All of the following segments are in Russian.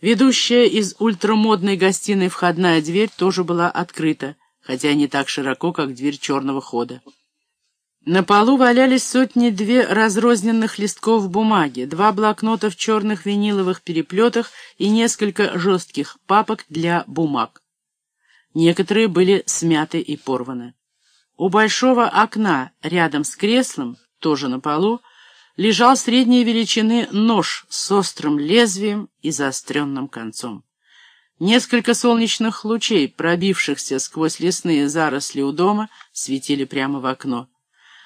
Ведущая из ультрамодной гостиной входная дверь тоже была открыта, хотя не так широко, как дверь черного хода. На полу валялись сотни-две разрозненных листков бумаги, два блокнота в черных виниловых переплетах и несколько жестких папок для бумаг. Некоторые были смяты и порваны. У большого окна, рядом с креслом, тоже на полу, лежал средней величины нож с острым лезвием и заостренным концом. Несколько солнечных лучей, пробившихся сквозь лесные заросли у дома, светили прямо в окно.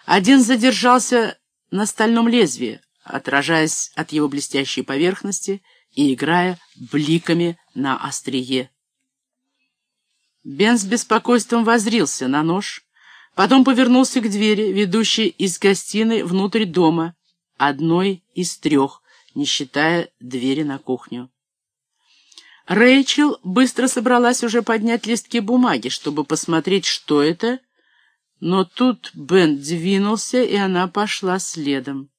Один задержался на стальном лезвии, отражаясь от его блестящей поверхности и играя бликами на острие. Бен с беспокойством возрился на нож, потом повернулся к двери, ведущей из гостиной внутрь дома, одной из трех, не считая двери на кухню. Рэйчел быстро собралась уже поднять листки бумаги, чтобы посмотреть, что это — но тут Бен двинулся, и она пошла следом.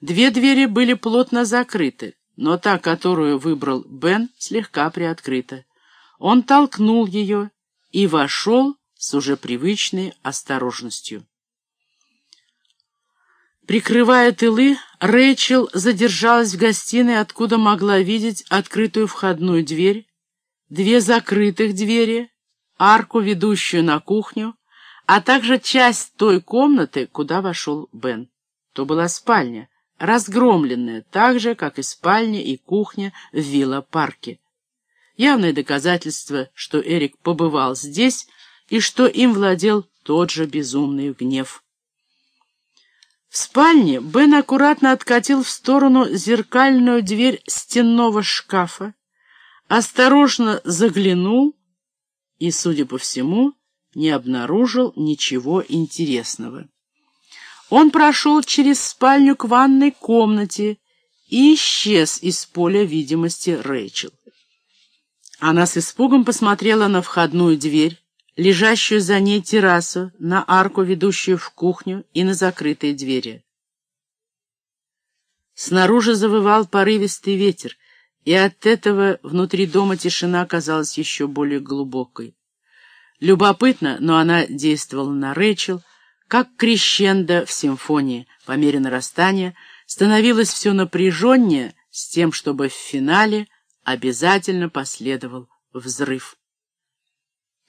Две двери были плотно закрыты, но та, которую выбрал Бен, слегка приоткрыта. Он толкнул ее и вошел с уже привычной осторожностью. Прикрывая тылы, Рэйчел задержалась в гостиной, откуда могла видеть открытую входную дверь, две закрытых двери, арку, ведущую на кухню, а также часть той комнаты, куда вошел Бен. То была спальня, разгромленная, так же, как и спальня и кухня в вилла-парке. Явное доказательство, что Эрик побывал здесь и что им владел тот же безумный гнев. В спальне Бен аккуратно откатил в сторону зеркальную дверь стенного шкафа, осторожно заглянул и, судя по всему, не обнаружил ничего интересного. Он прошел через спальню к ванной комнате и исчез из поля видимости Рэйчел. Она с испугом посмотрела на входную дверь, лежащую за ней террасу, на арку, ведущую в кухню, и на закрытые двери. Снаружи завывал порывистый ветер, и от этого внутри дома тишина казалась еще более глубокой. Любопытно, но она действовала на Рэйчел, как крещендо в симфонии. По мере нарастания становилось все напряженнее с тем, чтобы в финале обязательно последовал взрыв.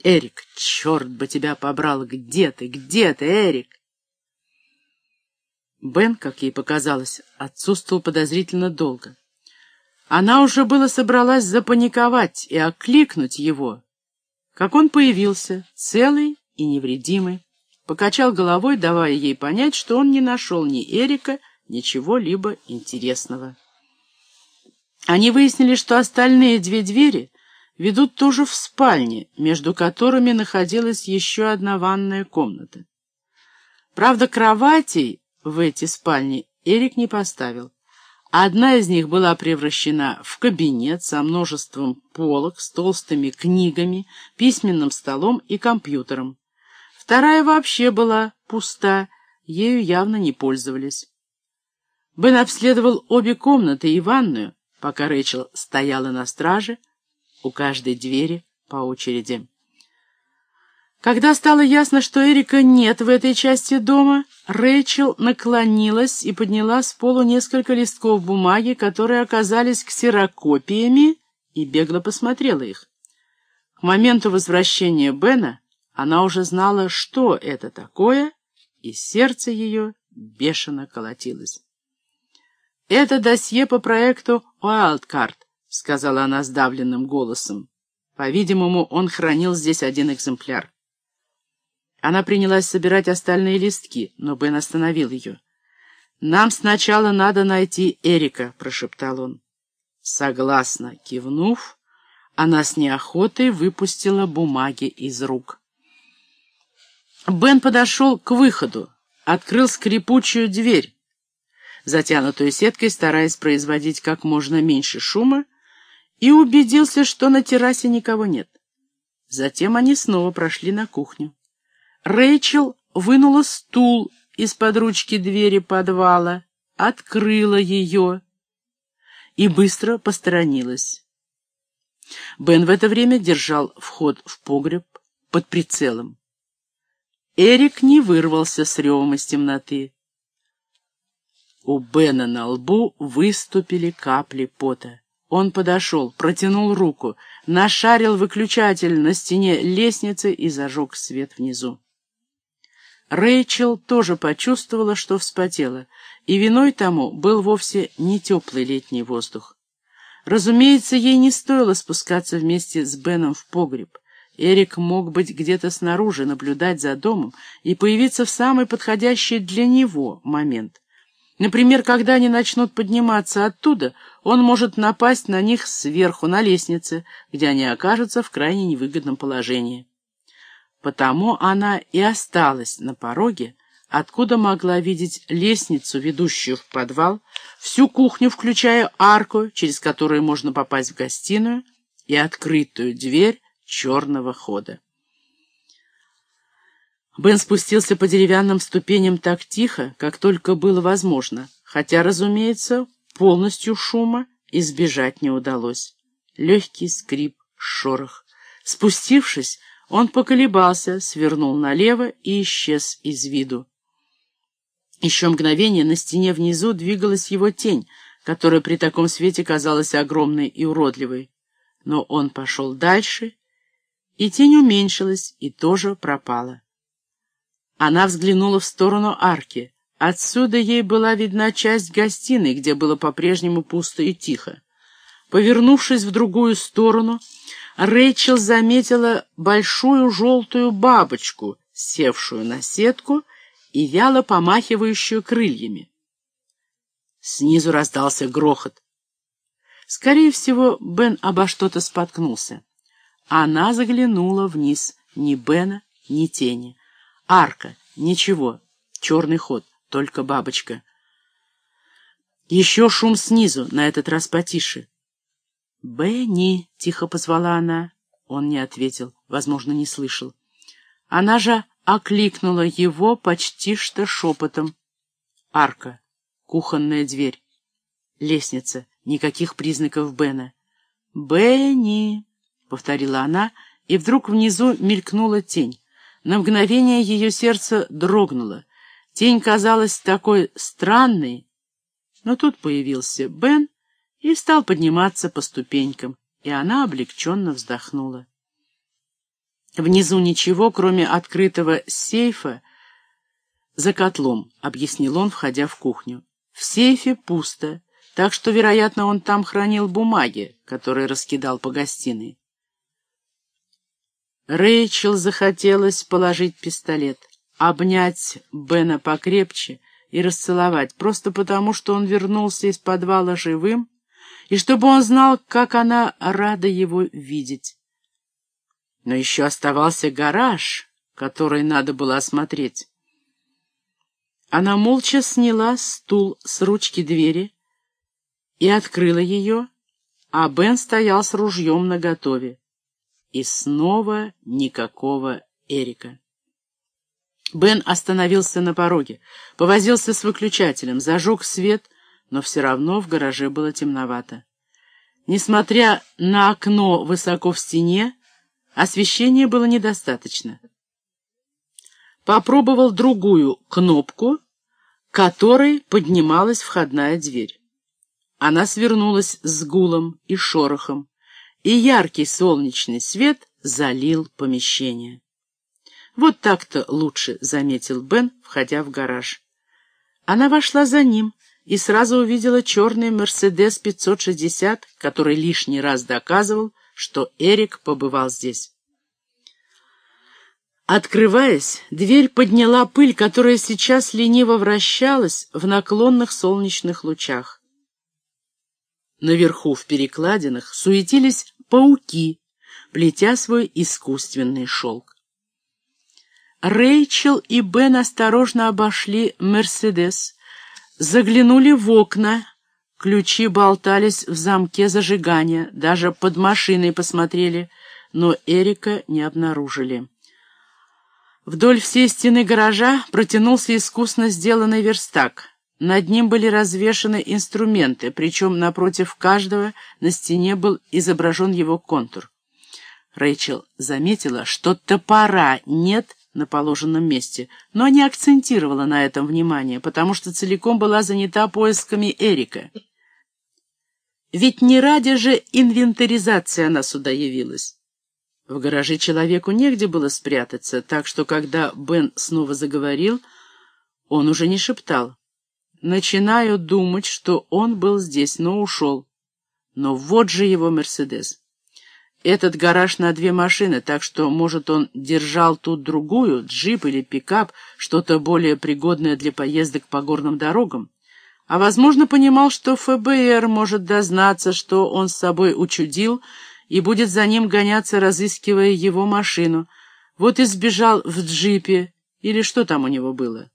«Эрик, черт бы тебя побрал! Где ты? Где ты, Эрик?» Бен, как ей показалось, отсутствовал подозрительно долго. Она уже было собралась запаниковать и окликнуть его, как он появился, целый и невредимый, покачал головой, давая ей понять, что он не нашел ни Эрика, ни чего-либо интересного. Они выяснили, что остальные две двери ведут тоже в спальне, между которыми находилась еще одна ванная комната. Правда, кроватей в эти спальни Эрик не поставил. Одна из них была превращена в кабинет со множеством полок, с толстыми книгами, письменным столом и компьютером. Вторая вообще была пуста, ею явно не пользовались. Бен обследовал обе комнаты и ванную, пока Рэйчел стояла на страже у каждой двери по очереди. Когда стало ясно, что Эрика нет в этой части дома, Рэйчел наклонилась и подняла с полу несколько листков бумаги, которые оказались ксерокопиями, и бегло посмотрела их. К моменту возвращения Бена она уже знала, что это такое, и сердце ее бешено колотилось. «Это досье по проекту Wildcard», — сказала она сдавленным голосом. По-видимому, он хранил здесь один экземпляр. Она принялась собирать остальные листки, но Бен остановил ее. «Нам сначала надо найти Эрика», — прошептал он. Согласно кивнув, она с неохотой выпустила бумаги из рук. Бен подошел к выходу, открыл скрипучую дверь, затянутую сеткой, стараясь производить как можно меньше шума, и убедился, что на террасе никого нет. Затем они снова прошли на кухню. Рэйчел вынула стул из-под ручки двери подвала, открыла ее и быстро посторонилась. Бен в это время держал вход в погреб под прицелом. Эрик не вырвался с ревом из темноты. У Бена на лбу выступили капли пота. Он подошел, протянул руку, нашарил выключатель на стене лестницы и зажег свет внизу. Рэйчел тоже почувствовала, что вспотела, и виной тому был вовсе не теплый летний воздух. Разумеется, ей не стоило спускаться вместе с Беном в погреб. Эрик мог быть где-то снаружи, наблюдать за домом и появиться в самый подходящий для него момент. Например, когда они начнут подниматься оттуда, он может напасть на них сверху, на лестнице, где они окажутся в крайне невыгодном положении. Потому она и осталась на пороге, откуда могла видеть лестницу, ведущую в подвал, всю кухню, включая арку, через которую можно попасть в гостиную, и открытую дверь черного хода. Бен спустился по деревянным ступеням так тихо, как только было возможно, хотя, разумеется, полностью шума избежать не удалось. Легкий скрип, шорох. Спустившись, он поколебался, свернул налево и исчез из виду. Еще мгновение на стене внизу двигалась его тень, которая при таком свете казалась огромной и уродливой. Но он пошел дальше, и тень уменьшилась и тоже пропала. Она взглянула в сторону арки. Отсюда ей была видна часть гостиной, где было по-прежнему пусто и тихо. Повернувшись в другую сторону, Рэйчел заметила большую желтую бабочку, севшую на сетку и вяло помахивающую крыльями. Снизу раздался грохот. Скорее всего, Бен обо что-то споткнулся. Она заглянула вниз. Ни Бена, ни тени. Арка. Ничего. Черный ход. Только бабочка. Еще шум снизу, на этот раз потише. «Бенни!» — тихо позвала она. Он не ответил, возможно, не слышал. Она же окликнула его почти что шепотом. Арка, кухонная дверь, лестница, никаких признаков Бена. «Бенни!» — повторила она, и вдруг внизу мелькнула тень. На мгновение ее сердце дрогнуло. Тень казалась такой странной. Но тут появился Бен и стал подниматься по ступенькам, и она облегченно вздохнула. Внизу ничего, кроме открытого сейфа за котлом, объяснил он, входя в кухню. В сейфе пусто, так что, вероятно, он там хранил бумаги, которые раскидал по гостиной. Рэйчел захотелось положить пистолет, обнять Бена покрепче и расцеловать, просто потому, что он вернулся из подвала живым, и чтобы он знал, как она рада его видеть. Но еще оставался гараж, который надо было осмотреть. Она молча сняла стул с ручки двери и открыла ее, а Бен стоял с ружьем наготове. И снова никакого Эрика. Бен остановился на пороге, повозился с выключателем, зажег свет, но все равно в гараже было темновато. Несмотря на окно высоко в стене, освещения было недостаточно. Попробовал другую кнопку, которой поднималась входная дверь. Она свернулась с гулом и шорохом, и яркий солнечный свет залил помещение. «Вот так-то лучше», — заметил Бен, входя в гараж. Она вошла за ним и сразу увидела черный «Мерседес 560», который лишний раз доказывал, что Эрик побывал здесь. Открываясь, дверь подняла пыль, которая сейчас лениво вращалась в наклонных солнечных лучах. Наверху в перекладинах суетились пауки, плетя свой искусственный шелк. Рэйчел и Бен осторожно обошли «Мерседес», заглянули в окна, ключи болтались в замке зажигания, даже под машиной посмотрели, но Эрика не обнаружили. Вдоль всей стены гаража протянулся искусно сделанный верстак. над ним были развешаны инструменты, причем напротив каждого на стене был изображен его контур. Рэйчел заметила, что топора нет на положенном месте, но не акцентировала на этом внимание, потому что целиком была занята поисками Эрика. Ведь не ради же инвентаризации она сюда явилась. В гараже человеку негде было спрятаться, так что, когда Бен снова заговорил, он уже не шептал. Начинаю думать, что он был здесь, но ушел. Но вот же его «Мерседес». Этот гараж на две машины, так что, может, он держал тут другую, джип или пикап, что-то более пригодное для поездок по горным дорогам. А, возможно, понимал, что ФБР может дознаться, что он с собой учудил, и будет за ним гоняться, разыскивая его машину. Вот и сбежал в джипе, или что там у него было.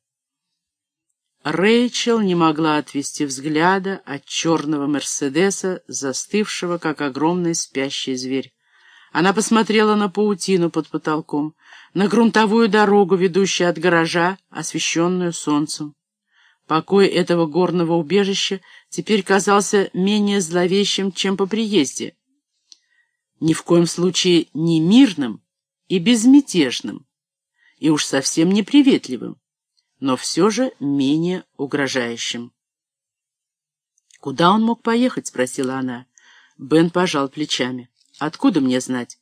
Рэйчел не могла отвести взгляда от черного Мерседеса, застывшего, как огромный спящий зверь. Она посмотрела на паутину под потолком, на грунтовую дорогу, ведущую от гаража, освещенную солнцем. Покой этого горного убежища теперь казался менее зловещим, чем по приезде. Ни в коем случае не мирным и безмятежным, и уж совсем неприветливым но все же менее угрожающим. «Куда он мог поехать?» — спросила она. Бен пожал плечами. «Откуда мне знать?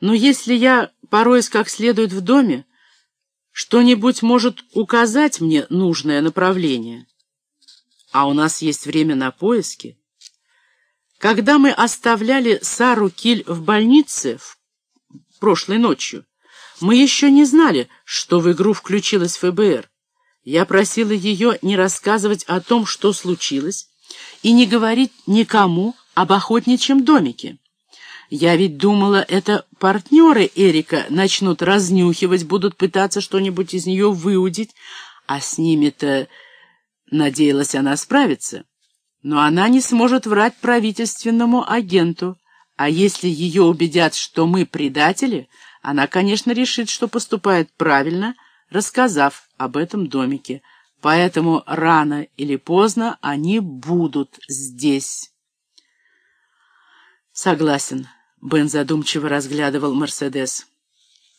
Но если я пороюсь как следует в доме, что-нибудь может указать мне нужное направление. А у нас есть время на поиски. Когда мы оставляли Сару Киль в больнице в прошлой ночью, мы еще не знали, что в игру включилась ФБР. Я просила ее не рассказывать о том, что случилось, и не говорить никому об охотничьем домике. Я ведь думала, это партнеры Эрика начнут разнюхивать, будут пытаться что-нибудь из нее выудить, а с ними-то, надеялась она справиться. Но она не сможет врать правительственному агенту, а если ее убедят, что мы предатели, она, конечно, решит, что поступает правильно, рассказав об этом домике, поэтому рано или поздно они будут здесь. Согласен, Бен задумчиво разглядывал Мерседес.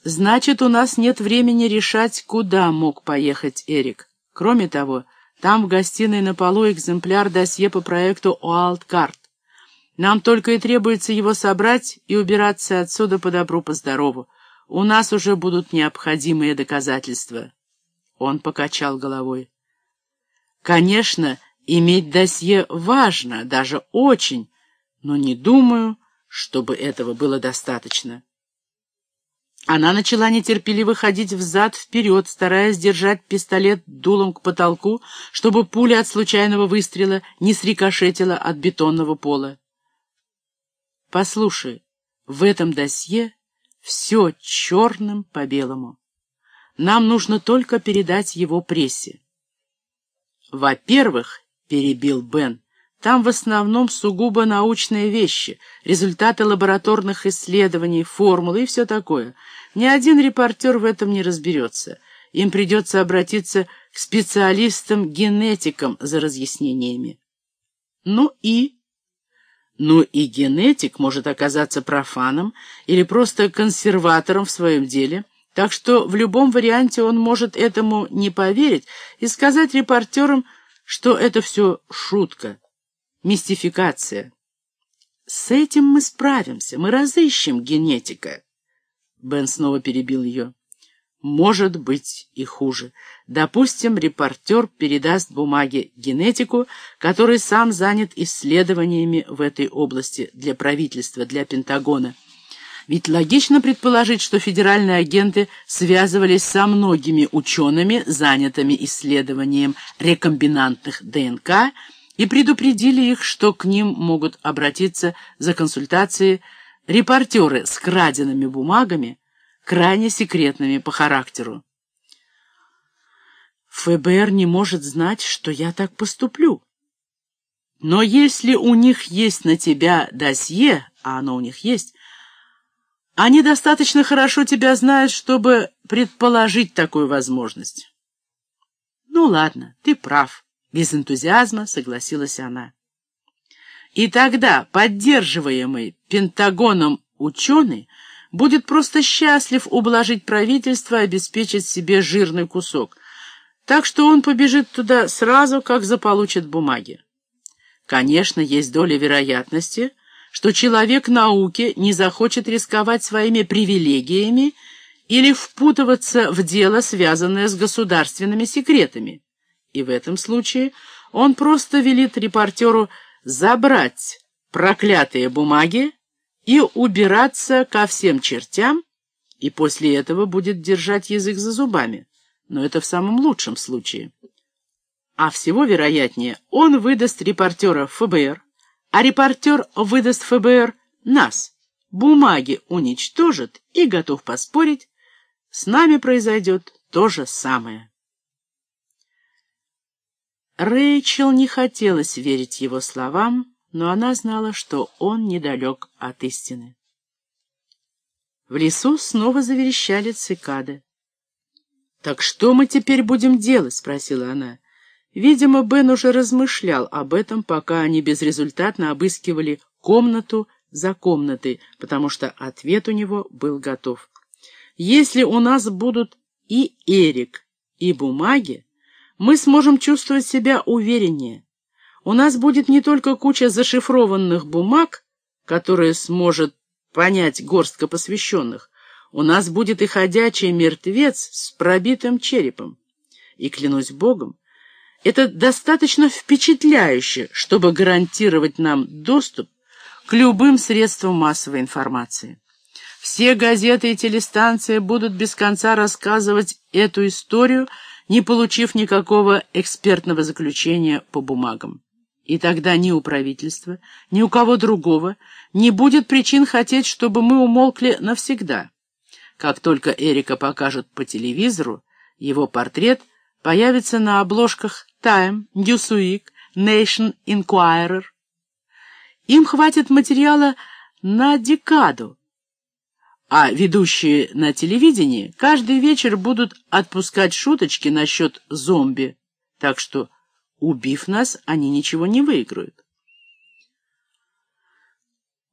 Значит, у нас нет времени решать, куда мог поехать Эрик. Кроме того, там в гостиной на полу экземпляр досье по проекту «Уайлдкарт». Нам только и требуется его собрать и убираться отсюда по добру, по здорову. У нас уже будут необходимые доказательства. Он покачал головой. Конечно, иметь досье важно, даже очень, но не думаю, чтобы этого было достаточно. Она начала нетерпеливо ходить взад-вперед, стараясь держать пистолет дулом к потолку, чтобы пуля от случайного выстрела не срикошетила от бетонного пола. «Послушай, в этом досье все черным по белому. Нам нужно только передать его прессе. Во-первых, перебил Бен, там в основном сугубо научные вещи, результаты лабораторных исследований, формулы и все такое. Ни один репортер в этом не разберется. Им придется обратиться к специалистам-генетикам за разъяснениями. Ну и... Ну и генетик может оказаться профаном или просто консерватором в своем деле – так что в любом варианте он может этому не поверить и сказать репортерам, что это все шутка, мистификация. С этим мы справимся, мы разыщем генетика. Бен снова перебил ее. Может быть и хуже. Допустим, репортер передаст бумаги генетику, который сам занят исследованиями в этой области для правительства, для Пентагона. Ведь логично предположить, что федеральные агенты связывались со многими учеными, занятыми исследованием рекомбинантных ДНК, и предупредили их, что к ним могут обратиться за консультацией репортеры с краденными бумагами, крайне секретными по характеру. ФБР не может знать, что я так поступлю. Но если у них есть на тебя досье, а оно у них есть, они достаточно хорошо тебя знают, чтобы предположить такую возможность. Ну ладно, ты прав, Без энтузиазма согласилась она. И тогда поддерживаемый Пентагоном ученый будет просто счастлив ублажить правительство и обеспечить себе жирный кусок, так что он побежит туда сразу, как заполучит бумаги. Конечно, есть доля вероятности, что человек науки не захочет рисковать своими привилегиями или впутываться в дело, связанное с государственными секретами. И в этом случае он просто велит репортеру забрать проклятые бумаги и убираться ко всем чертям, и после этого будет держать язык за зубами. Но это в самом лучшем случае. А всего вероятнее, он выдаст репортера ФБР, а репортер выдаст ФБР нас. Бумаги уничтожит и, готов поспорить, с нами произойдет то же самое. Рэйчел не хотелось верить его словам, но она знала, что он недалек от истины. В лесу снова заверещали цикады. «Так что мы теперь будем делать?» — спросила она. Видимо, Бен уже размышлял об этом, пока они безрезультатно обыскивали комнату за комнатой, потому что ответ у него был готов. «Если у нас будут и Эрик, и бумаги, мы сможем чувствовать себя увереннее. У нас будет не только куча зашифрованных бумаг, которые сможет понять горстка посвященных, у нас будет и ходячий мертвец с пробитым черепом. И, клянусь Богом, это достаточно впечатляюще, чтобы гарантировать нам доступ к любым средствам массовой информации. Все газеты и телестанции будут без конца рассказывать эту историю, не получив никакого экспертного заключения по бумагам. И тогда ни у правительства, ни у кого другого не будет причин хотеть, чтобы мы умолкли навсегда. Как только Эрика покажут по телевизору, его портрет появится на обложках Time, Newsweek, Nation Inquirer. Им хватит материала на декаду, а ведущие на телевидении каждый вечер будут отпускать шуточки насчет зомби, так что, убив нас, они ничего не выиграют.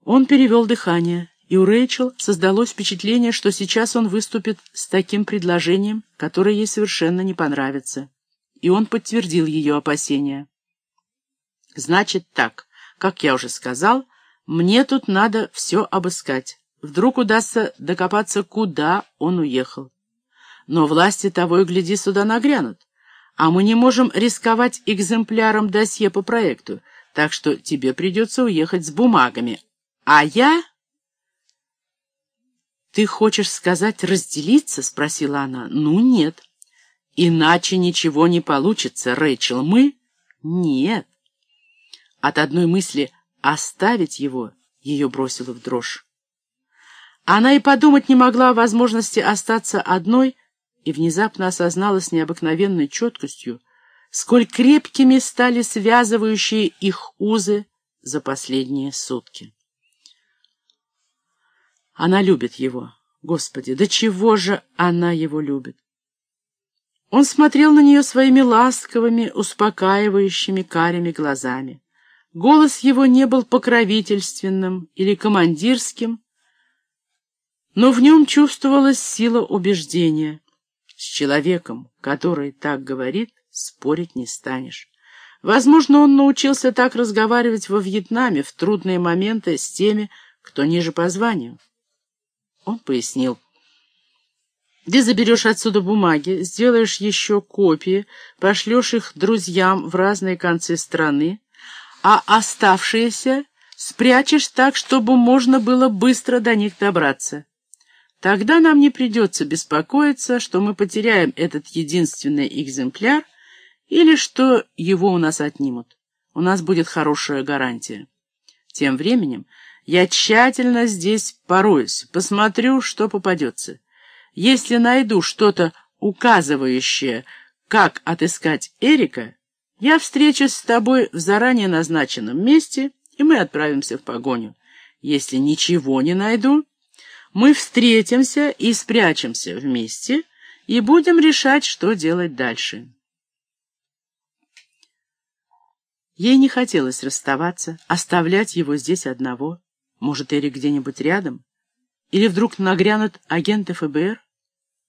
Он перевел дыхание, и у Рэйчел создалось впечатление, что сейчас он выступит с таким предложением, которое ей совершенно не понравится. И он подтвердил ее опасения. «Значит так, как я уже сказал, мне тут надо все обыскать». Вдруг удастся докопаться, куда он уехал. Но власти того и гляди сюда нагрянут. А мы не можем рисковать экземпляром досье по проекту, так что тебе придется уехать с бумагами. А я... «Ты хочешь сказать разделиться?» — спросила она. «Ну, нет. Иначе ничего не получится, Рэйчел. Мы...» «Нет». От одной мысли «оставить его» ее бросило в дрожь. Она и подумать не могла о возможности остаться одной и внезапно осознала с необыкновенной четкостью, сколь крепкими стали связывающие их узы за последние сутки. Она любит его. Господи, до чего же она его любит? Он смотрел на нее своими ласковыми, успокаивающими карими глазами. Голос его не был покровительственным или командирским, но в нем чувствовалась сила убеждения. С человеком, который так говорит, спорить не станешь. Возможно, он научился так разговаривать во Вьетнаме в трудные моменты с теми, кто ниже по званию. Он пояснил. Ты заберешь отсюда бумаги, сделаешь еще копии, пошлешь их друзьям в разные концы страны, а оставшиеся спрячешь так, чтобы можно было быстро до них добраться. Тогда нам не придется беспокоиться, что мы потеряем этот единственный экземпляр или что его у нас отнимут. У нас будет хорошая гарантия. Тем временем я тщательно здесь пороюсь, посмотрю, что попадется. Если найду что-то указывающее, как отыскать Эрика, я встречусь с тобой в заранее назначенном месте, и мы отправимся в погоню. Если ничего не найду, мы встретимся и спрячемся вместе и будем решать, что делать дальше. Ей не хотелось расставаться, оставлять его здесь одного. Может, Эрик где-нибудь рядом? Или вдруг нагрянут агенты ФБР?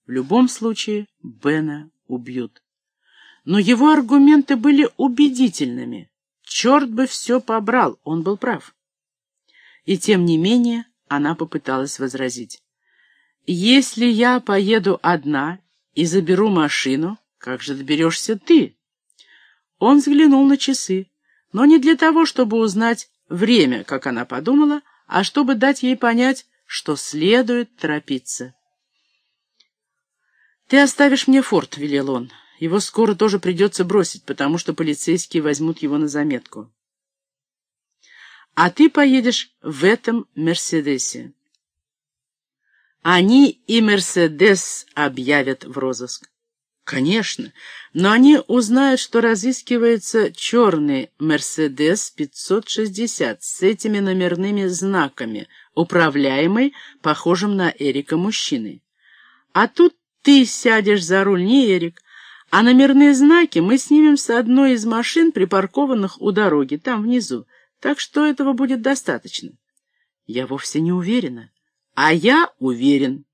В любом случае Бена убьют. Но его аргументы были убедительными. Черт бы все побрал, он был прав. И тем не менее она попыталась возразить. «Если я поеду одна и заберу машину, как же доберешься ты?» Он взглянул на часы, но не для того, чтобы узнать время, как она подумала, а чтобы дать ей понять, что следует торопиться. «Ты оставишь мне форт», — велел он. «Его скоро тоже придется бросить, потому что полицейские возьмут его на заметку. А ты поедешь в этом «Мерседесе». Они и «Мерседес» объявят в розыск. Конечно, но они узнают, что разыскивается черный «Мерседес 560» с этими номерными знаками, управляемый похожим на Эрика мужчиной. А тут ты сядешь за руль, не Эрик, а номерные знаки мы снимем с одной из машин, припаркованных у дороги, там внизу, так что этого будет достаточно. Я вовсе не уверена. А я уверен.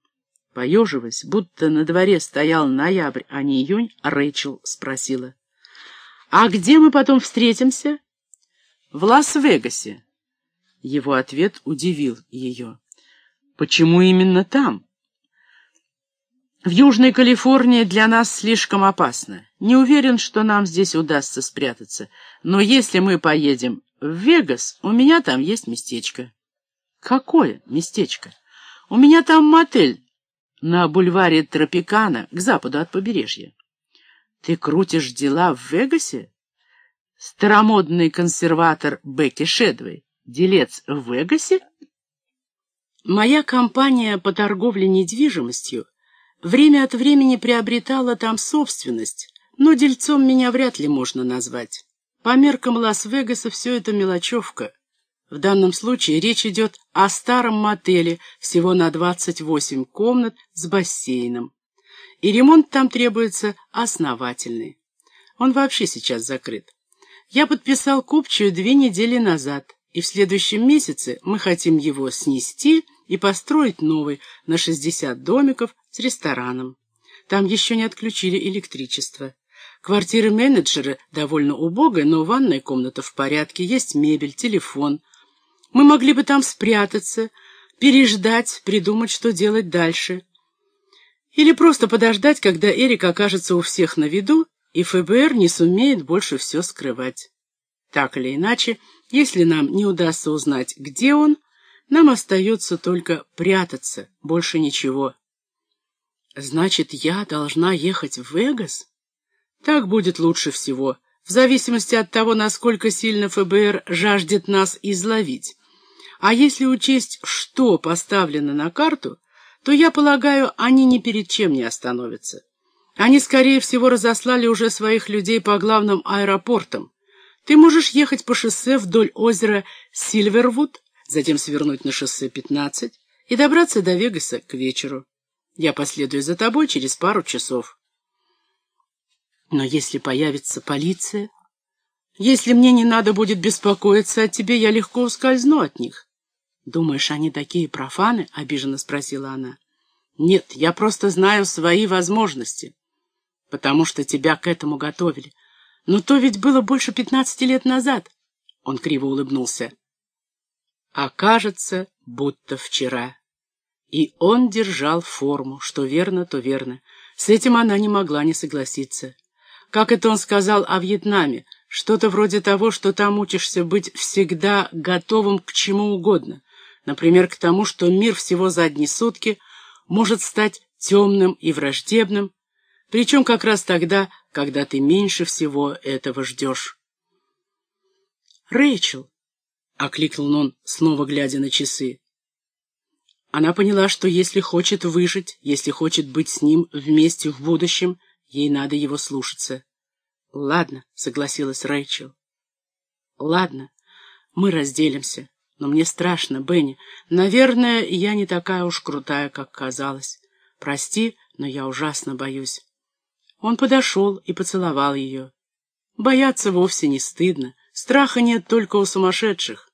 Поеживаясь, будто на дворе стоял ноябрь, а не июнь, Рэйчел спросила. «А где мы потом встретимся?» «В Лас-Вегасе». Его ответ удивил ее. «Почему именно там?» «В Южной Калифорнии для нас слишком опасно. Не уверен, что нам здесь удастся спрятаться. Но если мы поедем в Вегас, у меня там есть местечко». «Какое местечко?» «У меня там мотель на бульваре Тропикана, к западу от побережья. Ты крутишь дела в Вегасе? Старомодный консерватор Бекки Шедвей, делец в Вегасе? Моя компания по торговле недвижимостью время от времени приобретала там собственность, но дельцом меня вряд ли можно назвать. По меркам Лас-Вегаса все это мелочевка. В данном случае речь идет о старом мотеле всего на 28 комнат с бассейном. И ремонт там требуется основательный. Он вообще сейчас закрыт. Я подписал купчую две недели назад, и в следующем месяце мы хотим его снести и построить новый на 60 домиков с рестораном. Там еще не отключили электричество. Квартира менеджера довольно убогая, но ванная комната в порядке, есть мебель, телефон, мы могли бы там спрятаться, переждать, придумать, что делать дальше. Или просто подождать, когда Эрик окажется у всех на виду, и ФБР не сумеет больше все скрывать. Так или иначе, если нам не удастся узнать, где он, нам остается только прятаться, больше ничего. Значит, я должна ехать в Вегас? Так будет лучше всего, в зависимости от того, насколько сильно ФБР жаждет нас изловить. А если учесть, что поставлено на карту, то, я полагаю, они ни перед чем не остановятся. Они, скорее всего, разослали уже своих людей по главным аэропортам. Ты можешь ехать по шоссе вдоль озера Сильвервуд, затем свернуть на шоссе 15 и добраться до Вегаса к вечеру. Я последую за тобой через пару часов. Но если появится полиция, если мне не надо будет беспокоиться о тебе, я легко ускользну от них. «Думаешь, они такие профаны?» — обиженно спросила она. «Нет, я просто знаю свои возможности, потому что тебя к этому готовили. Но то ведь было больше пятнадцати лет назад». Он криво улыбнулся. «А кажется, будто вчера». И он держал форму, что верно, то верно. С этим она не могла не согласиться. Как это он сказал о Вьетнаме? Что-то вроде того, что там учишься быть всегда готовым к чему угодно. Например, к тому, что мир всего за одни сутки может стать темным и враждебным, причем как раз тогда, когда ты меньше всего этого ждешь. «Рэйчел!» — окликнул он, снова глядя на часы. Она поняла, что если хочет выжить, если хочет быть с ним вместе в будущем, ей надо его слушаться. «Ладно», — согласилась Рэйчел. «Ладно, мы разделимся. Но мне страшно, Бенни. Наверное, я не такая уж крутая, как казалось. Прости, но я ужасно боюсь. Он подошел и поцеловал ее. Бояться вовсе не стыдно. Страха нет только у сумасшедших.